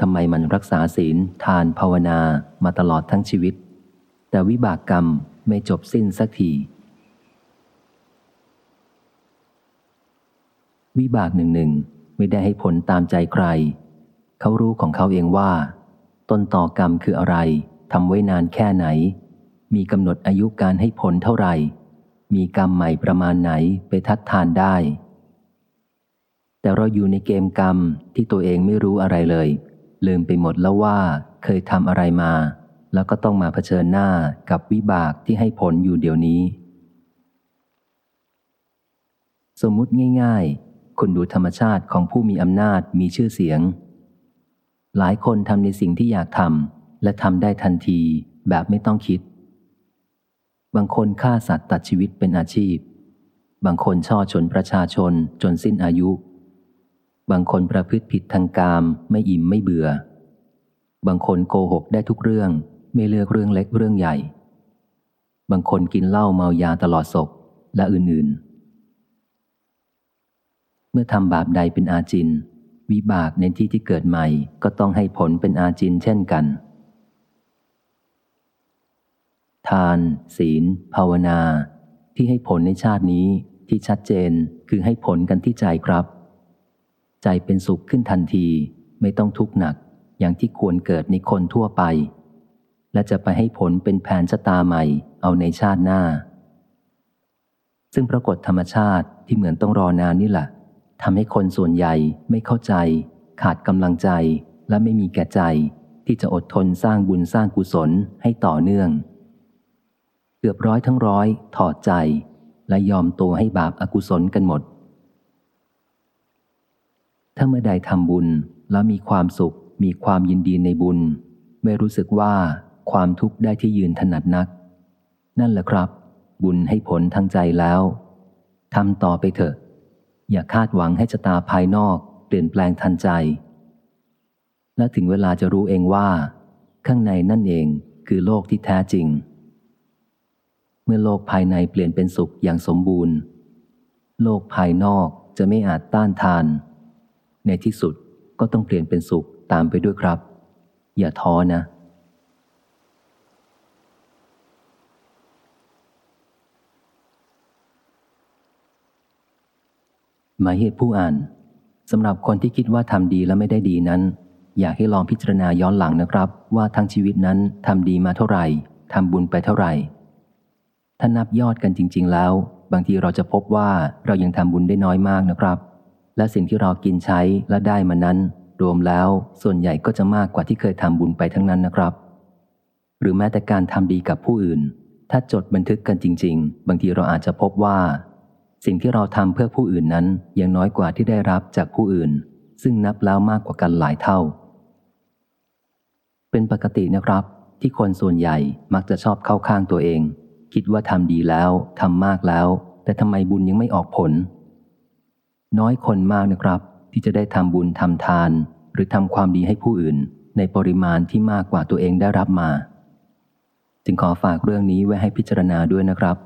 ทำไมมันรักษาศีล ทานภาวนามาตลอดทั้งชีวิต แต่วิบากกรรมไม่จบสิ้นสักที วิบากหนึ่งหนึ่งไม่ได้ให้ผลตามใจใคร เขารู้ของเขาเองว่า ต้นต่อกรรมคืออะไรทำไว้นานแค่ไหน มีกำหนดอายุการให้ผลเท่าไหร่ มีกรรมใหม่ประมาณไหนไปทัดทานได้ แต่เราอยู่ในเกมกรรมที่ตัวเองไม่รู้อะไรเลย ลืมไปหมดแล้วว่าเคยทำอะไรมา แล้วก็ต้องมาเผชิญหน้ากับวิบากที่ให้ผลอยู่เดี๋ยวนี้ สมมุติง่ายๆ คุณดูธรรมชาติของผู้มีอำนาจมีชื่อเสียง หลายคนทำในสิ่งที่อยากทำและทำได้ทันทีแบบไม่ต้องคิด บางคนฆ่าสัตว์ตัดชีวิตเป็นอาชีพ บางคนช่อชนประชาชนจนสิ้นอายุ บางคนประพฤติผิดทางกามไม่อิ่มไม่เบื่อ บางคนโกหกได้ทุกเรื่อง ไม่เลือกเรื่องเล็กเรื่องใหญ่ บางคนกินเหล้าเมายาตลอดศพและอื่นๆ เมื่อทำบาปใดเป็นอาจิน วิบากในที่ที่เกิดใหม่ก็ต้องให้ผลเป็นอาจินเช่นกัน ทาน ศีล ภาวนา ที่ให้ผลในชาตินี้ที่ชัดเจนคือให้ผลกันที่ใจครับ ใจเป็นสุขขึ้นทันที ไม่ต้องทุกข์หนักอย่างที่ควรเกิดในคนทั่วไป และจะไปให้ผลเป็นแผนชะตาใหม่เอาในชาติหน้า ซึ่งปรากฏธรรมชาติที่เหมือนต้องรอนานนี่แหละทำให้คนส่วนใหญ่ไม่เข้าใจ ขาดกำลังใจและไม่มีแก่ใจที่จะอดทนสร้างบุญสร้างกุศลให้ต่อเนื่อง เกือบร้อยทั้งร้อยถอดใจและยอมตัวให้บาปอากุศลกันหมด ถ้าเมื่อใดทำบุญแล้วมีความสุข มีความยินดีในบุญ ไม่รู้สึกว่าความทุกข์ได้ที่ยืนถนัดนัก นั่นแหละครับ บุญให้ผลทางใจแล้วทำต่อไปเถอะ อย่าคาดหวังให้ชะตาภายนอกเปลี่ยนแปลงทันใจ และถึงเวลาจะรู้เองว่า ข้างในนั่นเองคือโลกที่แท้จริง เมื่อโลกภายในเปลี่ยนเป็นสุขอย่างสมบูรณ์ โลกภายนอกจะไม่อาจต้านทาน ในที่สุดก็ต้องเปลี่ยนเป็นสุขตามไปด้วยครับ อย่าท้อนะ หมายเหตุผู้อ่านสำหรับคนที่คิดว่าทำดีแล้วไม่ได้ดีนั้น อยากให้ลองพิจารณาย้อนหลังนะครับ ว่าทั้งชีวิตนั้นทำดีมาเท่าไหร่ทำบุญไปเท่าไหร่ ถ้านับยอดกันจริง ๆ แล้ว บางทีเราจะพบว่าเรายังทำบุญได้น้อยมากนะครับ และสิ่งที่เรากินใช้และได้มานั้น รวมแล้วส่วนใหญ่ก็จะมากกว่าที่เคยทำบุญไปทั้งนั้นนะครับ หรือแม้แต่การทำดีกับผู้อื่น ถ้าจดบันทึกกันจริง ๆ บางทีเราอาจจะพบว่า สิ่งที่เราทำเพื่อผู้อื่นนั้นยังน้อยกว่าที่ได้รับจากผู้อื่น ซึ่งนับแล้วมากกว่ากันหลายเท่า เป็นปกตินะครับ ที่คนส่วนใหญ่มักจะชอบเข้าข้างตัวเอง คิดว่าทำดีแล้วทำมากแล้ว แต่ทำไมบุญยังไม่ออกผล น้อยคนมากนะครับ ที่จะได้ทำบุญทำทาน หรือทำความดีให้ผู้อื่น ในปริมาณที่มากกว่าตัวเองได้รับมา จึงขอฝากเรื่องนี้ไว้ให้พิจารณาด้วยนะครับ